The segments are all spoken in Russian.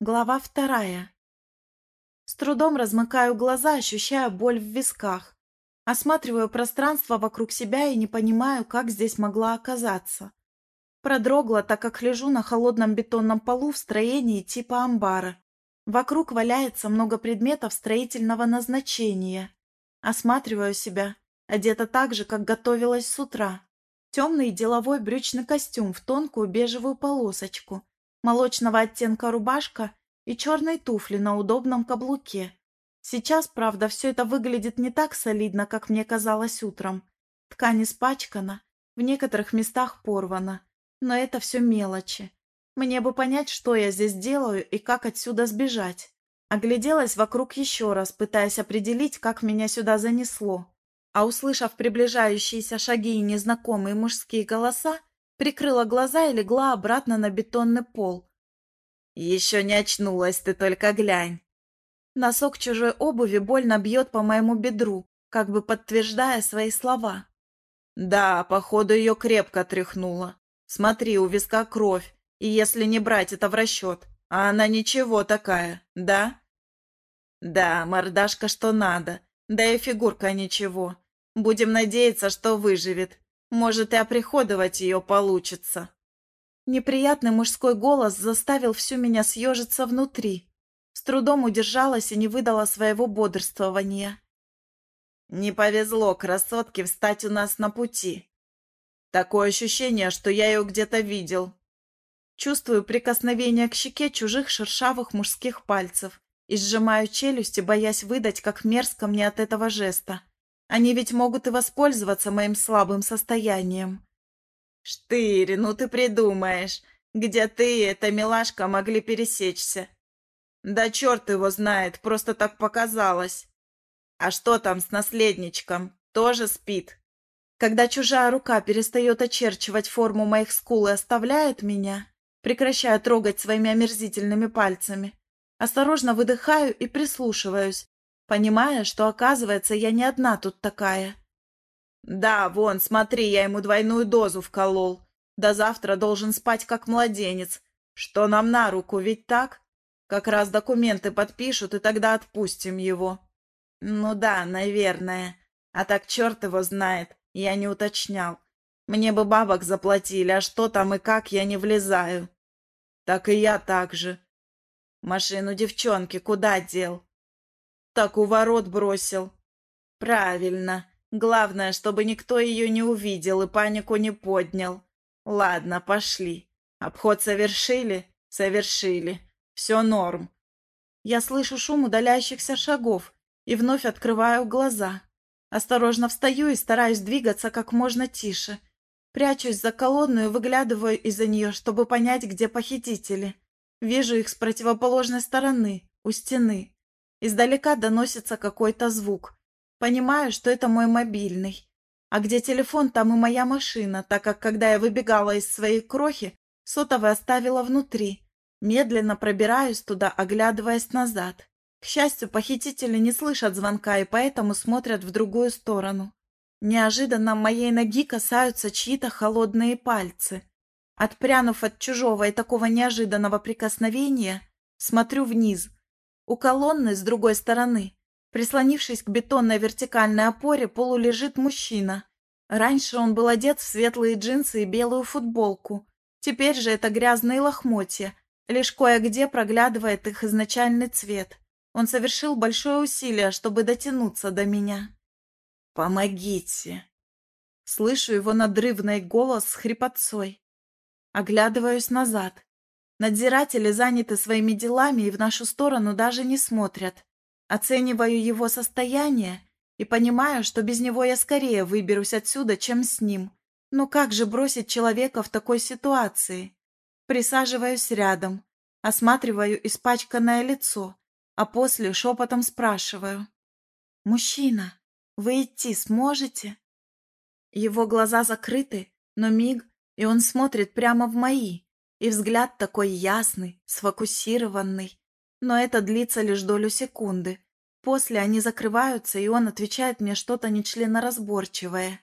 Глава вторая. С трудом размыкаю глаза, ощущая боль в висках. Осматриваю пространство вокруг себя и не понимаю, как здесь могла оказаться. Продрогла, так как лежу на холодном бетонном полу в строении типа амбара. Вокруг валяется много предметов строительного назначения. Осматриваю себя, одета так же, как готовилась с утра. Темный деловой брючный костюм в тонкую бежевую полосочку – молочного оттенка рубашка и черные туфли на удобном каблуке. Сейчас, правда, все это выглядит не так солидно, как мне казалось утром. Ткань испачкана, в некоторых местах порвана, но это все мелочи. Мне бы понять, что я здесь делаю и как отсюда сбежать. Огляделась вокруг еще раз, пытаясь определить, как меня сюда занесло. А услышав приближающиеся шаги и незнакомые мужские голоса, Прикрыла глаза и легла обратно на бетонный пол. «Еще не очнулась, ты только глянь!» Носок чужой обуви больно бьет по моему бедру, как бы подтверждая свои слова. «Да, походу, ее крепко тряхнуло. Смотри, у виска кровь, и если не брать это в расчет, а она ничего такая, да?» «Да, мордашка что надо, да и фигурка ничего. Будем надеяться, что выживет. Может, и оприходовать ее получится. Неприятный мужской голос заставил всю меня съежиться внутри. С трудом удержалась и не выдала своего бодрствования. Не повезло красотке встать у нас на пути. Такое ощущение, что я ее где-то видел. Чувствую прикосновение к щеке чужих шершавых мужских пальцев и сжимаю челюсти, боясь выдать, как мерзко мне от этого жеста. Они ведь могут и воспользоваться моим слабым состоянием. Штыри, ну ты придумаешь, где ты и эта милашка могли пересечься. Да черт его знает, просто так показалось. А что там с наследничком? Тоже спит? Когда чужая рука перестает очерчивать форму моих скул и оставляет меня, прекращая трогать своими омерзительными пальцами, осторожно выдыхаю и прислушиваюсь, понимая, что, оказывается, я не одна тут такая. «Да, вон, смотри, я ему двойную дозу вколол. До завтра должен спать как младенец. Что нам на руку, ведь так? Как раз документы подпишут, и тогда отпустим его». «Ну да, наверное. А так черт его знает, я не уточнял. Мне бы бабок заплатили, а что там и как, я не влезаю». «Так и я так же». «Машину девчонки куда дел?» Так у ворот бросил. Правильно. Главное, чтобы никто ее не увидел и панику не поднял. Ладно, пошли. Обход совершили? Совершили. Все норм. Я слышу шум удаляющихся шагов и вновь открываю глаза. Осторожно встаю и стараюсь двигаться как можно тише. Прячусь за колонну и выглядываю из-за нее, чтобы понять, где похитители. Вижу их с противоположной стороны, у стены. Издалека доносится какой-то звук. Понимаю, что это мой мобильный. А где телефон, там и моя машина, так как, когда я выбегала из своей крохи, сотовый оставила внутри. Медленно пробираюсь туда, оглядываясь назад. К счастью, похитители не слышат звонка и поэтому смотрят в другую сторону. Неожиданно моей ноги касаются чьи-то холодные пальцы. Отпрянув от чужого и такого неожиданного прикосновения, смотрю вниз – у колонны с другой стороны, прислонившись к бетонной вертикальной опоре, полулежит мужчина. Раньше он был одет в светлые джинсы и белую футболку. Теперь же это грязные лохмотья. Лишь кое-где проглядывает их изначальный цвет. Он совершил большое усилие, чтобы дотянуться до меня. «Помогите!» Слышу его надрывный голос с хрипотцой. Оглядываюсь назад. Надзиратели заняты своими делами и в нашу сторону даже не смотрят. Оцениваю его состояние и понимаю, что без него я скорее выберусь отсюда, чем с ним. Но как же бросить человека в такой ситуации? Присаживаюсь рядом, осматриваю испачканное лицо, а после шепотом спрашиваю. «Мужчина, вы идти сможете?» Его глаза закрыты, но миг, и он смотрит прямо в мои, и взгляд такой ясный, сфокусированный. Но это длится лишь долю секунды. После они закрываются, и он отвечает мне что-то нечленоразборчивое.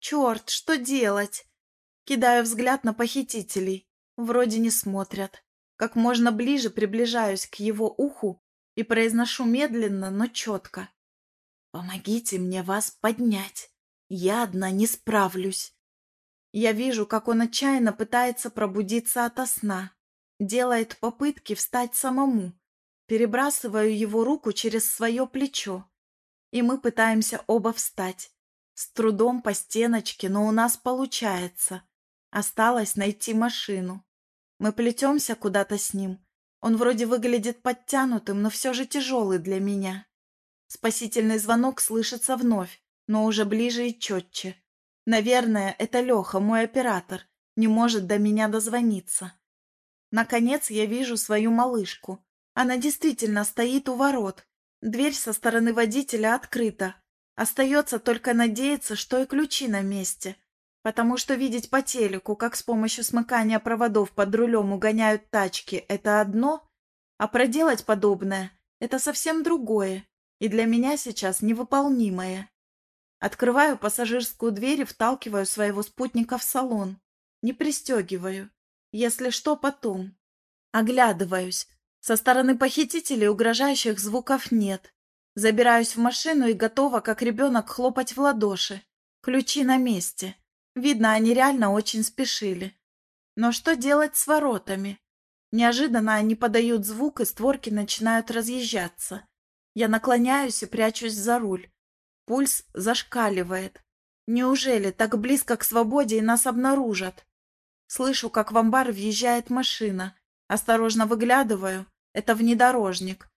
«Черт, что делать?» Кидаю взгляд на похитителей. Вроде не смотрят. Как можно ближе приближаюсь к его уху и произношу медленно, но четко. «Помогите мне вас поднять. Я одна не справлюсь». Я вижу, как он отчаянно пытается пробудиться ото сна, делает попытки встать самому, перебрасываю его руку через свое плечо, и мы пытаемся оба встать. С трудом по стеночке, но у нас получается. Осталось найти машину. Мы плетемся куда-то с ним. Он вроде выглядит подтянутым, но все же тяжелый для меня. Спасительный звонок слышится вновь, но уже ближе и четче. Наверное, это Леха, мой оператор, не может до меня дозвониться. Наконец я вижу свою малышку. Она действительно стоит у ворот. Дверь со стороны водителя открыта. Остается только надеяться, что и ключи на месте. Потому что видеть по телеку, как с помощью смыкания проводов под рулем угоняют тачки, это одно, а проделать подобное – это совсем другое, и для меня сейчас невыполнимое. Открываю пассажирскую дверь и вталкиваю своего спутника в салон. Не пристегиваю. Если что, потом. Оглядываюсь. Со стороны похитителей угрожающих звуков нет. Забираюсь в машину и готова, как ребенок, хлопать в ладоши. Ключи на месте. Видно, они реально очень спешили. Но что делать с воротами? Неожиданно они подают звук, и створки начинают разъезжаться. Я наклоняюсь и прячусь за руль. Пульс зашкаливает. Неужели так близко к свободе и нас обнаружат? Слышу, как в амбар въезжает машина. Осторожно выглядываю. Это внедорожник.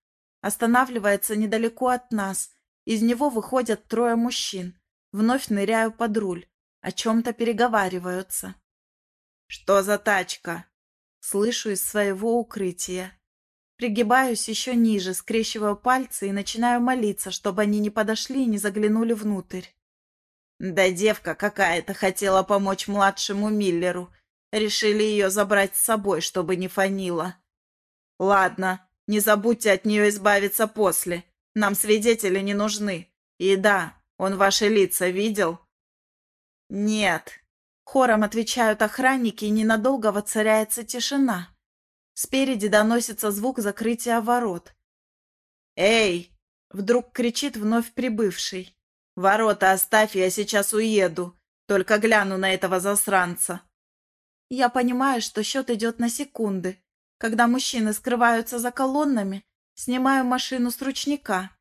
Останавливается недалеко от нас. Из него выходят трое мужчин. Вновь ныряю под руль. О чем-то переговариваются. «Что за тачка?» Слышу из своего укрытия. Пригибаюсь еще ниже, скрещиваю пальцы и начинаю молиться, чтобы они не подошли и не заглянули внутрь. Да девка какая-то хотела помочь младшему Миллеру. Решили ее забрать с собой, чтобы не фанила. Ладно, не забудьте от нее избавиться после. Нам свидетели не нужны. И да, он ваши лица видел? Нет. Хором отвечают охранники, и ненадолго воцаряется тишина. Спереди доносится звук закрытия ворот. «Эй!» — вдруг кричит вновь прибывший. «Ворота оставь, я сейчас уеду. Только гляну на этого засранца». Я понимаю, что счет идет на секунды. Когда мужчины скрываются за колоннами, снимаю машину с ручника.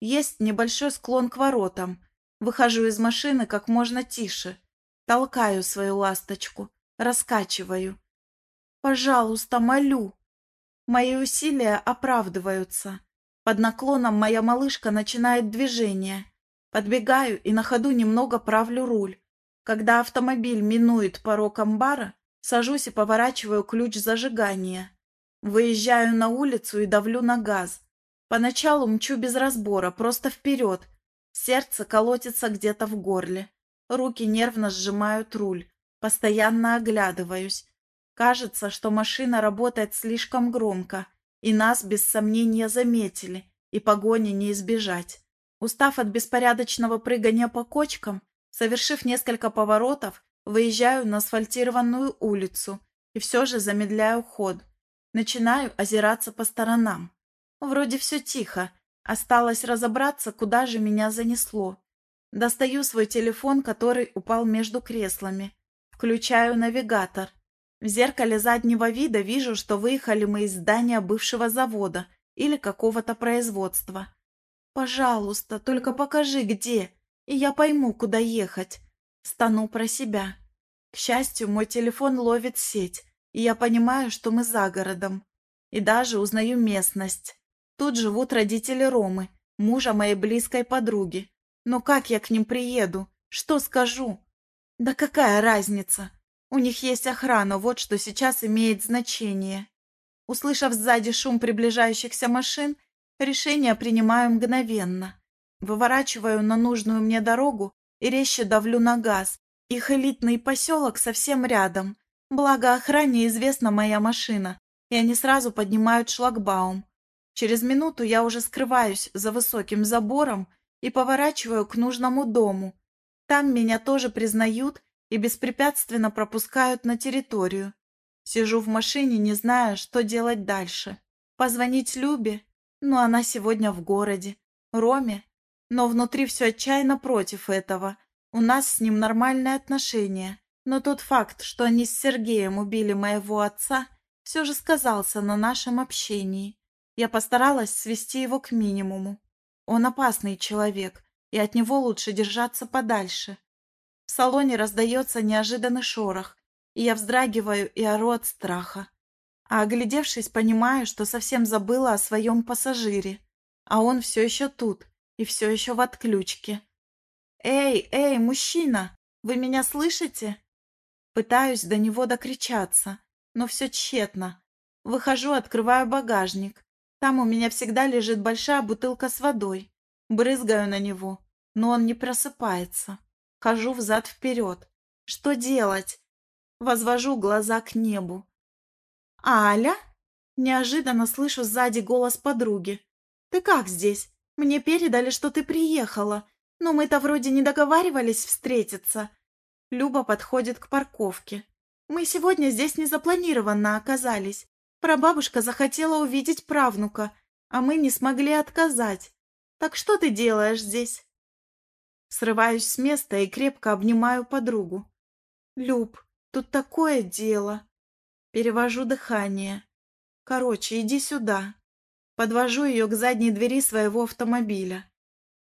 Есть небольшой склон к воротам. Выхожу из машины как можно тише. Толкаю свою ласточку, раскачиваю. Пожалуйста, молю. Мои усилия оправдываются. Под наклоном моя малышка начинает движение. Подбегаю и на ходу немного правлю руль. Когда автомобиль минует порог амбара, сажусь и поворачиваю ключ зажигания. Выезжаю на улицу и давлю на газ. Поначалу мчу без разбора, просто вперед. Сердце колотится где-то в горле. Руки нервно сжимают руль. Постоянно оглядываюсь. Кажется, что машина работает слишком громко, и нас без сомнения заметили, и погони не избежать. Устав от беспорядочного прыгания по кочкам, совершив несколько поворотов, выезжаю на асфальтированную улицу и все же замедляю ход. Начинаю озираться по сторонам. Вроде все тихо, осталось разобраться, куда же меня занесло. Достаю свой телефон, который упал между креслами. Включаю навигатор. В зеркале заднего вида вижу, что выехали мы из здания бывшего завода или какого-то производства. Пожалуйста, только покажи, где, и я пойму, куда ехать. Стану про себя. К счастью, мой телефон ловит сеть, и я понимаю, что мы за городом. И даже узнаю местность. Тут живут родители Ромы, мужа моей близкой подруги. Но как я к ним приеду? Что скажу? Да какая разница? У них есть охрана, вот что сейчас имеет значение. Услышав сзади шум приближающихся машин, решение принимаю мгновенно. Выворачиваю на нужную мне дорогу и резче давлю на газ. Их элитный поселок совсем рядом. Благо охране известна моя машина, и они сразу поднимают шлагбаум. Через минуту я уже скрываюсь за высоким забором и поворачиваю к нужному дому. Там меня тоже признают и беспрепятственно пропускают на территорию. Сижу в машине, не зная, что делать дальше. Позвонить Любе? Но она сегодня в городе. Роме? Но внутри все отчаянно против этого. У нас с ним нормальные отношения. Но тот факт, что они с Сергеем убили моего отца, все же сказался на нашем общении. Я постаралась свести его к минимуму. Он опасный человек, и от него лучше держаться подальше. В салоне раздается неожиданный шорох, и я вздрагиваю и ору от страха. А оглядевшись, понимаю, что совсем забыла о своем пассажире, а он все еще тут и все еще в отключке. «Эй, эй, мужчина, вы меня слышите?» Пытаюсь до него докричаться, но все тщетно. Выхожу, открываю багажник. Там у меня всегда лежит большая бутылка с водой. Брызгаю на него, но он не просыпается. Хожу взад-вперед. Что делать? Возвожу глаза к небу. «Аля?» Неожиданно слышу сзади голос подруги. «Ты как здесь? Мне передали, что ты приехала. Но мы-то вроде не договаривались встретиться». Люба подходит к парковке. «Мы сегодня здесь незапланированно оказались. Прабабушка захотела увидеть правнука, а мы не смогли отказать. Так что ты делаешь здесь?» Срываюсь с места и крепко обнимаю подругу. «Люб, тут такое дело!» Перевожу дыхание. «Короче, иди сюда». Подвожу ее к задней двери своего автомобиля.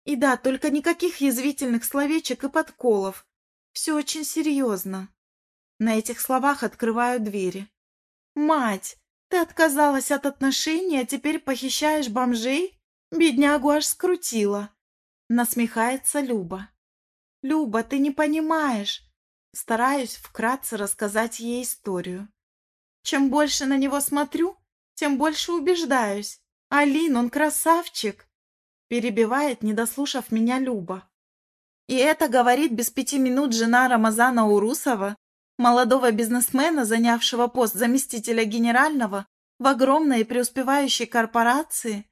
И да, только никаких язвительных словечек и подколов. Все очень серьезно. На этих словах открываю двери. «Мать, ты отказалась от отношений, а теперь похищаешь бомжей? Беднягу аж скрутила!» Насмехается Люба. «Люба, ты не понимаешь!» Стараюсь вкратце рассказать ей историю. Чем больше на него смотрю, тем больше убеждаюсь. Алин, он красавчик!» Перебивает, не дослушав меня Люба. И это говорит без пяти минут жена Рамазана Урусова, молодого бизнесмена, занявшего пост заместителя генерального в огромной преуспевающей корпорации.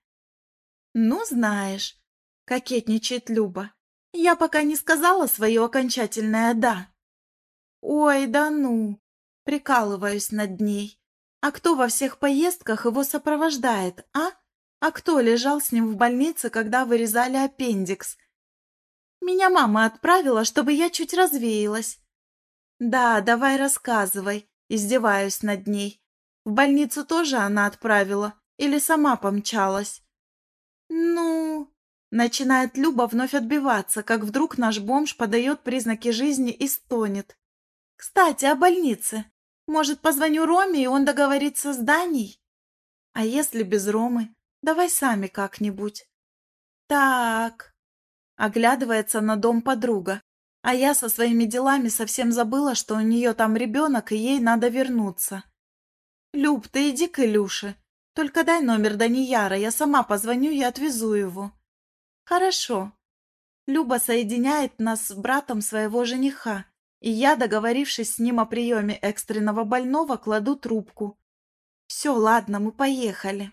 «Ну, знаешь», — кокетничает Люба, — «я пока не сказала свое окончательное «да». «Ой, да ну!» — прикалываюсь над ней. «А кто во всех поездках его сопровождает, а? А кто лежал с ним в больнице, когда вырезали аппендикс? Меня мама отправила, чтобы я чуть развеялась. Да, давай рассказывай, издеваюсь над ней. В больницу тоже она отправила или сама помчалась? Ну, начинает Люба вновь отбиваться, как вдруг наш бомж подает признаки жизни и стонет. Кстати, о больнице. Может, позвоню Роме, и он договорится с Даней? А если без Ромы? Давай сами как-нибудь. Так, Оглядывается на дом подруга. А я со своими делами совсем забыла, что у нее там ребенок, и ей надо вернуться. «Люб, ты иди к Илюше. Только дай номер Данияра, я сама позвоню и отвезу его». «Хорошо». Люба соединяет нас с братом своего жениха, и я, договорившись с ним о приеме экстренного больного, кладу трубку. «Все, ладно, мы поехали».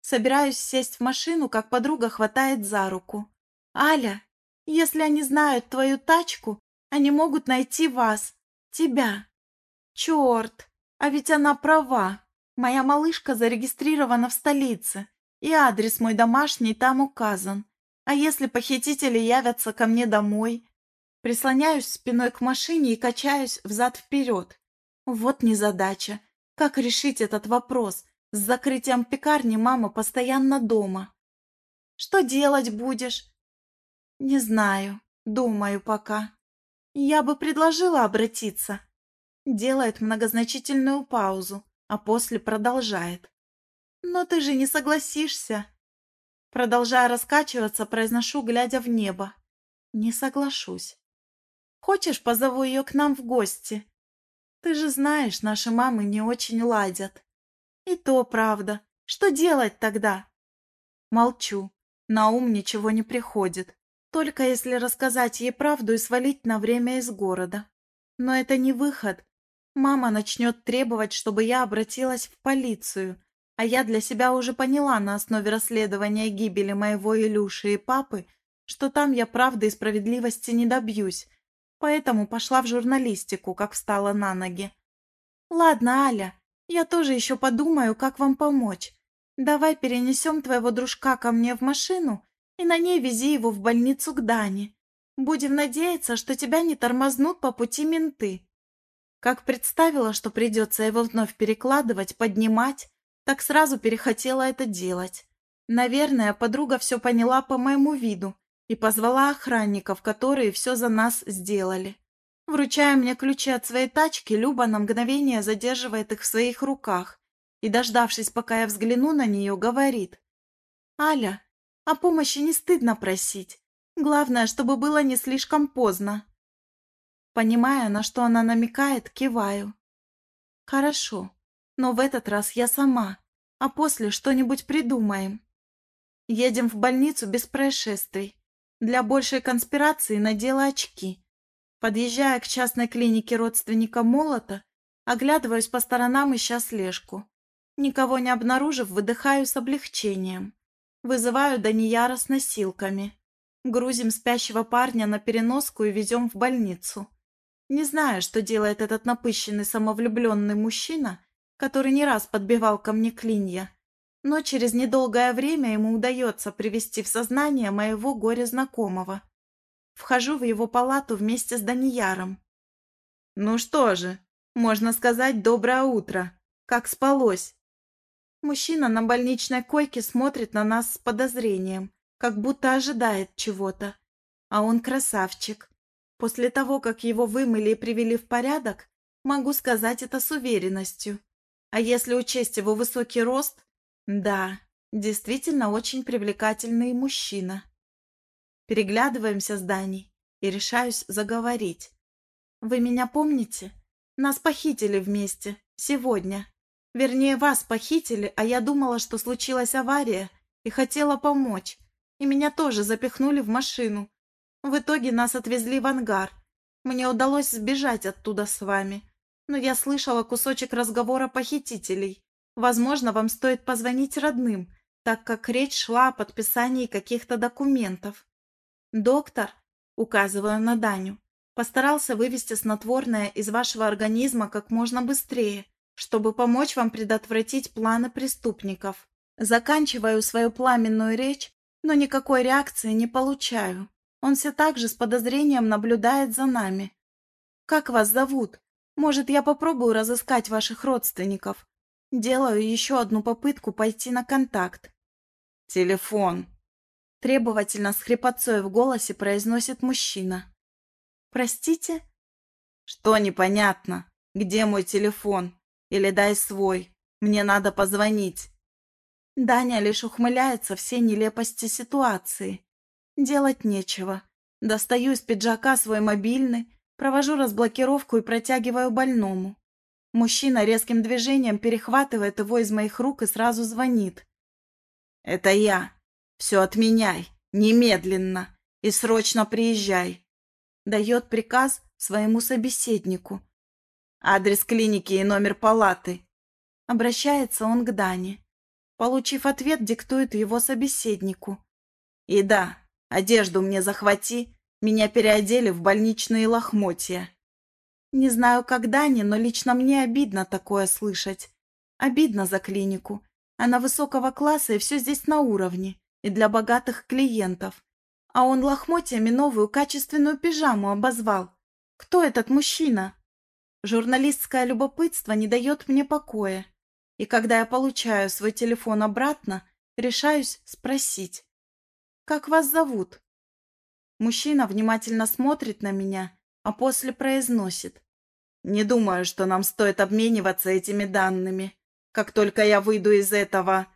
Собираюсь сесть в машину, как подруга хватает за руку. «Аля, если они знают твою тачку, они могут найти вас, тебя». «Черт, а ведь она права. Моя малышка зарегистрирована в столице, и адрес мой домашний там указан. А если похитители явятся ко мне домой?» Прислоняюсь спиной к машине и качаюсь взад-вперед. Вот незадача. Как решить этот вопрос? С закрытием пекарни мама постоянно дома. «Что делать будешь?» «Не знаю. Думаю пока. Я бы предложила обратиться». Делает многозначительную паузу, а после продолжает. «Но ты же не согласишься». Продолжая раскачиваться, произношу, глядя в небо. «Не соглашусь. Хочешь, позову ее к нам в гости? Ты же знаешь, наши мамы не очень ладят». «И то правда. Что делать тогда?» Молчу. На ум ничего не приходит. Только если рассказать ей правду и свалить на время из города. Но это не выход. Мама начнет требовать, чтобы я обратилась в полицию, а я для себя уже поняла на основе расследования гибели моего Илюши и папы, что там я правды и справедливости не добьюсь, поэтому пошла в журналистику, как встала на ноги. «Ладно, Аля, Я тоже еще подумаю, как вам помочь. Давай перенесем твоего дружка ко мне в машину и на ней вези его в больницу к Дане. Будем надеяться, что тебя не тормознут по пути менты. Как представила, что придется его вновь перекладывать, поднимать, так сразу перехотела это делать. Наверное, подруга все поняла по моему виду и позвала охранников, которые все за нас сделали. Вручая мне ключи от своей тачки, Люба на мгновение задерживает их в своих руках и, дождавшись, пока я взгляну на нее, говорит. «Аля, о помощи не стыдно просить. Главное, чтобы было не слишком поздно». Понимая, на что она намекает, киваю. «Хорошо, но в этот раз я сама, а после что-нибудь придумаем. Едем в больницу без происшествий. Для большей конспирации надела очки. Подъезжая к частной клинике родственника Молота, оглядываюсь по сторонам, ища слежку. Никого не обнаружив, выдыхаю с облегчением. Вызываю Данияра с носилками. Грузим спящего парня на переноску и везем в больницу. Не знаю, что делает этот напыщенный самовлюбленный мужчина, который не раз подбивал ко мне клинья, но через недолгое время ему удается привести в сознание моего горе-знакомого. Вхожу в его палату вместе с Данияром. «Ну что же, можно сказать доброе утро. Как спалось?» Мужчина на больничной койке смотрит на нас с подозрением, как будто ожидает чего-то. А он красавчик. После того, как его вымыли и привели в порядок, могу сказать это с уверенностью. А если учесть его высокий рост, да, действительно очень привлекательный мужчина. Переглядываемся с Даней и решаюсь заговорить. Вы меня помните? Нас похитили вместе, сегодня. Вернее, вас похитили, а я думала, что случилась авария и хотела помочь. И меня тоже запихнули в машину, в итоге нас отвезли в ангар. Мне удалось сбежать оттуда с вами. Но я слышала кусочек разговора похитителей. Возможно, вам стоит позвонить родным, так как речь шла о подписании каких-то документов. Доктор, указываю на Даню, постарался вывести снотворное из вашего организма как можно быстрее, чтобы помочь вам предотвратить планы преступников. Заканчиваю свою пламенную речь, но никакой реакции не получаю. Он все так же с подозрением наблюдает за нами. «Как вас зовут? Может, я попробую разыскать ваших родственников?» Делаю еще одну попытку пойти на контакт. «Телефон!» Требовательно с хрипотцой в голосе произносит мужчина. «Простите?» «Что непонятно? Где мой телефон? Или дай свой. Мне надо позвонить». Даня лишь ухмыляется всей нелепости ситуации. Делать нечего. Достаю из пиджака свой мобильный, провожу разблокировку и протягиваю больному. Мужчина резким движением перехватывает его из моих рук и сразу звонит. «Это я. Все отменяй. Немедленно. И срочно приезжай». Дает приказ своему собеседнику. «Адрес клиники и номер палаты». Обращается он к Дане. Получив ответ, диктует его собеседнику. «И да, Одежду мне захвати, меня переодели в больничные лохмотья. Не знаю, как Дани, но лично мне обидно такое слышать. Обидно за клинику. Она высокого класса, и все здесь на уровне, и для богатых клиентов. А он лохмотьями новую качественную пижаму обозвал. Кто этот мужчина? Журналистское любопытство не дает мне покоя. И когда я получаю свой телефон обратно, решаюсь спросить. «Как вас зовут?» Мужчина внимательно смотрит на меня, а после произносит. «Не думаю, что нам стоит обмениваться этими данными. Как только я выйду из этого...»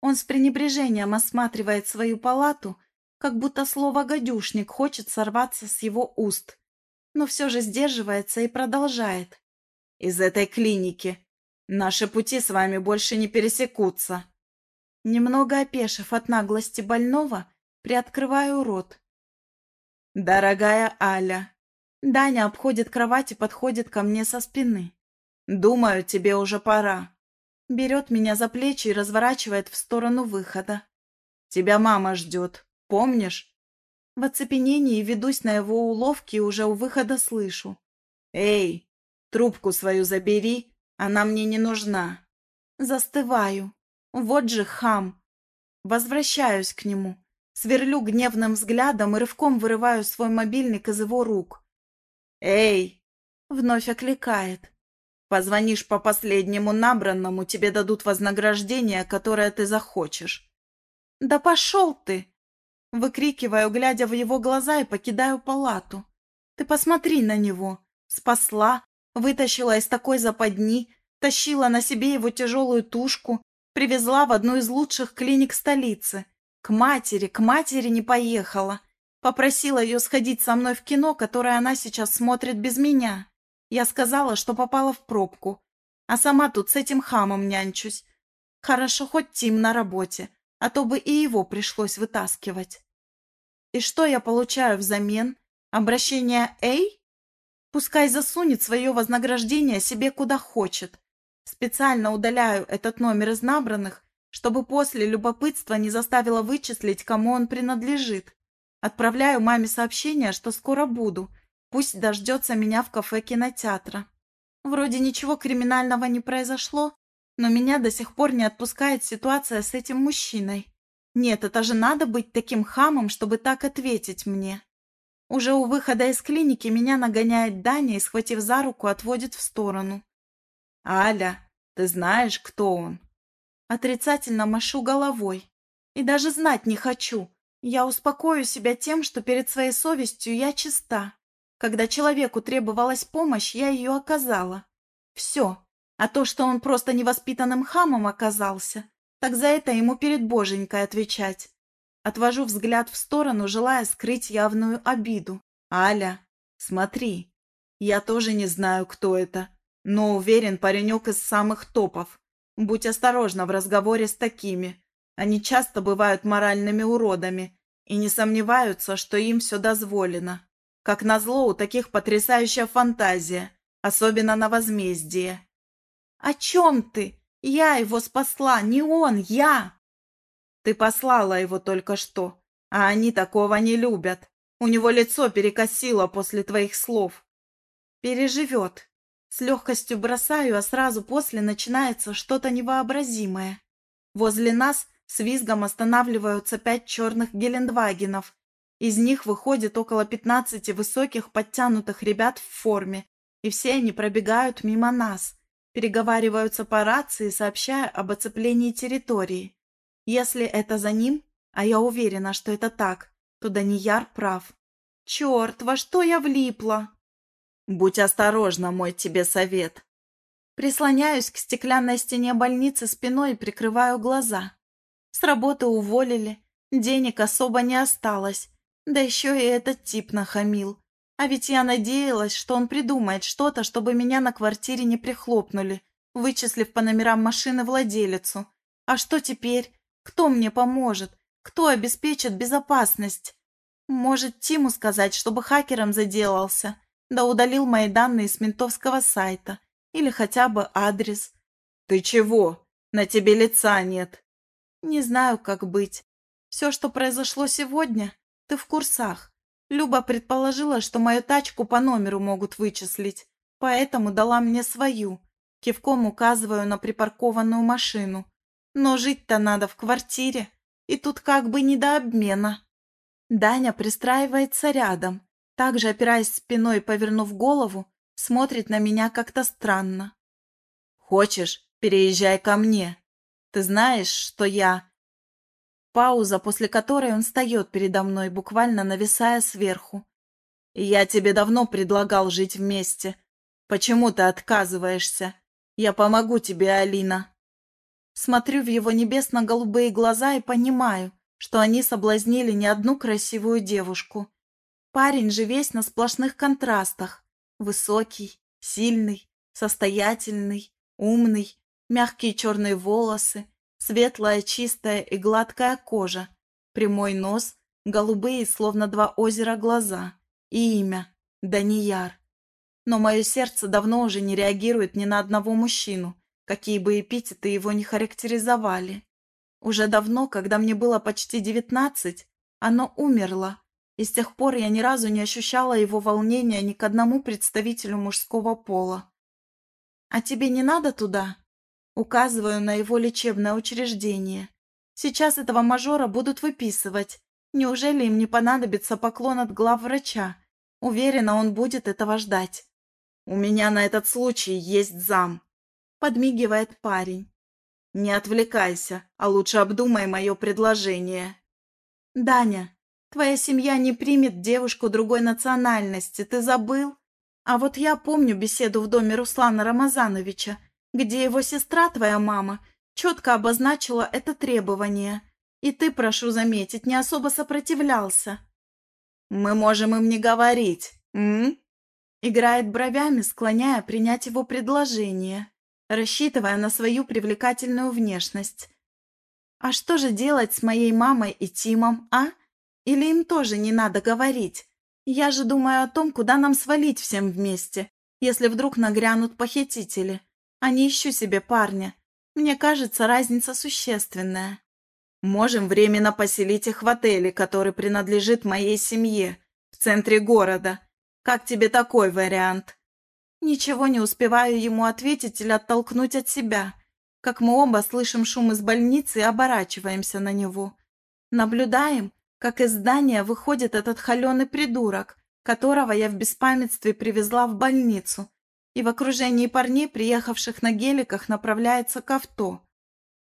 Он с пренебрежением осматривает свою палату, как будто слово «гадюшник» хочет сорваться с его уст, но все же сдерживается и продолжает. «Из этой клиники. Наши пути с вами больше не пересекутся». Немного опешив от наглости больного, Приоткрываю рот. «Дорогая Аля!» Даня обходит кровать и подходит ко мне со спины. «Думаю, тебе уже пора». Берет меня за плечи и разворачивает в сторону выхода. «Тебя мама ждет, помнишь?» В оцепенении ведусь на его уловки и уже у выхода слышу. «Эй, трубку свою забери, Она мне не нужна. Застываю. Вот же хам. Возвращаюсь к нему. Сверлю гневным взглядом и рывком вырываю свой мобильник из его рук. «Эй!» — вновь окликает. «Позвонишь по последнему набранному, тебе дадут вознаграждение, которое ты захочешь». «Да пошел ты!» Выкрикиваю, глядя в его глаза и покидаю палату. «Ты посмотри на него! Спасла, вытащила из такой западни, тащила на себе его тяжелую тушку, привезла в одну из лучших клиник столицы. К матери, к матери не поехала. Попросила ее сходить со мной в кино, которое она сейчас смотрит без меня. Я сказала, что попала в пробку, а сама тут с этим хамом нянчусь. Хорошо, хоть Тим на работе, а то бы и его пришлось вытаскивать. И что я получаю взамен? Обращение «Эй»? Пускай засунет свое вознаграждение себе куда хочет. Специально удаляю этот номер из набранных, чтобы после любопытства не заставило вычислить, кому он принадлежит. Отправляю маме сообщение, что скоро буду. Пусть дождется меня в кафе кинотеатра. Вроде ничего криминального не произошло, но меня до сих пор не отпускает ситуация с этим мужчиной. Нет, это же надо быть таким хамом, чтобы так ответить мне. Уже у выхода из клиники меня нагоняет Даня и, схватив за руку, отводит в сторону. «Аля, ты знаешь, кто он?» Отрицательно машу головой. И даже знать не хочу. Я успокою себя тем, что перед своей совестью я чиста. Когда человеку требовалась помощь, я ее оказала. Все. А то, что он просто невоспитанным хамом оказался, так за это ему перед боженькой отвечать. Отвожу взгляд в сторону, желая скрыть явную обиду. «Аля, смотри, я тоже не знаю, кто это, но уверен, паренек из самых топов. Будь осторожна в разговоре с такими. Они часто бывают моральными уродами и не сомневаются, что им все дозволено. Как назло, у таких потрясающая фантазия, особенно на возмездие. «О чем ты? Я его спасла, не он, я!» «Ты послала его только что, а они такого не любят. У него лицо перекосило после твоих слов». «Переживет». С легкостью бросаю, а сразу после начинается что-то невообразимое. Возле нас с визгом останавливаются пять черных гелендвагенов. Из них выходит около пятнадцати высоких подтянутых ребят в форме, и все они пробегают мимо нас переговариваются по рации, сообщая об оцеплении территории. Если это за ним, а я уверена, что это так, то Данияр прав. Черт, во что я влипла? Будь осторожна, мой тебе совет. Прислоняюсь к стеклянной стене больницы спиной и прикрываю глаза. С работы уволили, денег особо не осталось, да еще и этот тип нахамил. А ведь я надеялась, что он придумает что-то, чтобы меня на квартире не прихлопнули, вычислив по номерам машины владелицу. А что теперь? Кто мне поможет? Кто обеспечит безопасность? Может, Тиму сказать, чтобы хакером заделался, да удалил мои данные с ментовского сайта. Или хотя бы адрес. «Ты чего? На тебе лица нет». «Не знаю, как быть. Все, что произошло сегодня, ты в курсах. Люба предположила, что мою тачку по номеру могут вычислить, поэтому дала мне свою. Кивком указываю на припаркованную машину. Но жить-то надо в квартире, и тут как бы не до обмена. Даня пристраивается рядом, также опираясь спиной и повернув голову, смотрит на меня как-то странно. «Хочешь, переезжай ко мне. Ты знаешь, что я Пауза, после которой он встает передо мной, буквально нависая сверху. «Я тебе давно предлагал жить вместе. Почему ты отказываешься? Я помогу тебе, Алина». Смотрю в его небесно-голубые глаза и понимаю, что они соблазнили не одну красивую девушку. Парень же весь на сплошных контрастах. Высокий, сильный, состоятельный, умный, мягкие черные волосы, Светлая, чистая и гладкая кожа, прямой нос, голубые, словно два озера, глаза и имя – Данияр. Но мое сердце давно уже не реагирует ни на одного мужчину, какие бы эпитеты его не характеризовали. Уже давно, когда мне было почти девятнадцать, оно умерло, и с тех пор я ни разу не ощущала его волнения ни к одному представителю мужского пола. «А тебе не надо туда?» Указываю на его лечебное учреждение. Сейчас этого мажора будут выписывать. Неужели им не понадобится поклон от главврача? Уверена, он будет этого ждать. «У меня на этот случай есть зам», — подмигивает парень. «Не отвлекайся, а лучше обдумай мое предложение». «Даня, твоя семья не примет девушку другой национальности, ты забыл? А вот я помню беседу в доме Руслана Рамазановича, где его сестра, твоя мама, четко обозначила это требование. И ты, прошу заметить, не особо сопротивлялся. Мы можем им не говорить, м? Играет бровями, склоняя принять его предложение, рассчитывая на свою привлекательную внешность. А что же делать с моей мамой и Тимом, а? Или им тоже не надо говорить? Я же думаю о том, куда нам свалить всем вместе, если вдруг нагрянут похитители а не ищу себе парня. Мне кажется, разница существенная. Можем временно поселить их в отеле, который принадлежит моей семье, в центре города. Как тебе такой вариант? Ничего не успеваю ему ответить или оттолкнуть от себя, как мы оба слышим шум из больницы и оборачиваемся на него. Наблюдаем, как из здания выходит этот холеный придурок, которого я в беспамятстве привезла в больницу, и в окружении парней, приехавших на геликах, направляется к авто.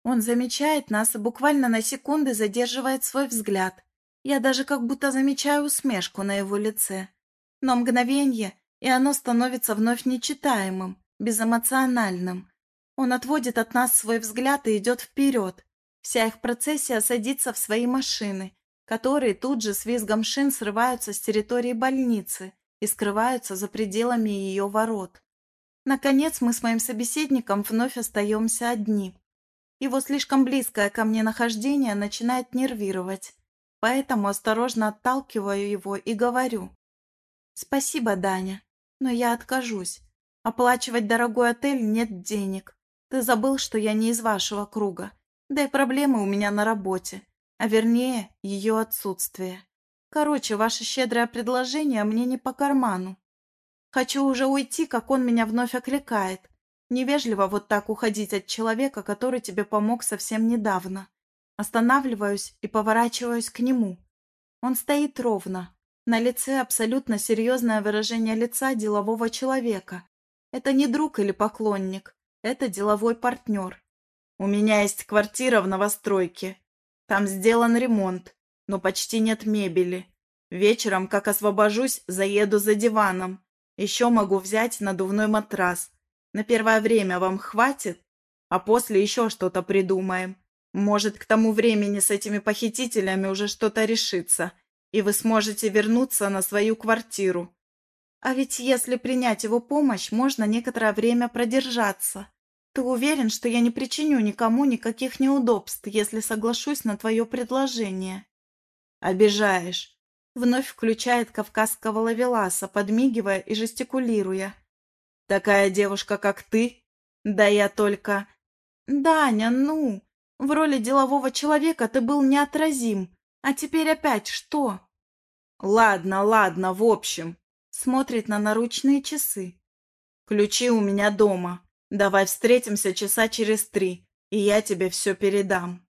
Он замечает нас и буквально на секунды задерживает свой взгляд. Я даже как будто замечаю усмешку на его лице. Но мгновенье, и оно становится вновь нечитаемым, безэмоциональным. Он отводит от нас свой взгляд и идет вперед. Вся их процессия садится в свои машины, которые тут же с визгом шин срываются с территории больницы и скрываются за пределами ее ворот. Наконец мы с моим собеседником вновь остаемся одни. Его слишком близкое ко мне нахождение начинает нервировать, поэтому осторожно отталкиваю его и говорю. «Спасибо, Даня, но я откажусь. Оплачивать дорогой отель нет денег. Ты забыл, что я не из вашего круга. Да и проблемы у меня на работе, а вернее, ее отсутствие. Короче, ваше щедрое предложение мне не по карману. Хочу уже уйти, как он меня вновь окликает. Невежливо вот так уходить от человека, который тебе помог совсем недавно. Останавливаюсь и поворачиваюсь к нему. Он стоит ровно. На лице абсолютно серьезное выражение лица делового человека. Это не друг или поклонник. Это деловой партнер. У меня есть квартира в новостройке. Там сделан ремонт, но почти нет мебели. Вечером, как освобожусь, заеду за диваном. Еще могу взять надувной матрас. На первое время вам хватит, а после еще что-то придумаем. Может, к тому времени с этими похитителями уже что-то решится, и вы сможете вернуться на свою квартиру. А ведь если принять его помощь, можно некоторое время продержаться. Ты уверен, что я не причиню никому никаких неудобств, если соглашусь на твое предложение? Обижаешь. Вновь включает кавказского лавеласа, подмигивая и жестикулируя. «Такая девушка, как ты? Да я только...» «Даня, ну, в роли делового человека ты был неотразим. А теперь опять что?» «Ладно, ладно, в общем...» Смотрит на наручные часы. «Ключи у меня дома. Давай встретимся часа через три, и я тебе все передам».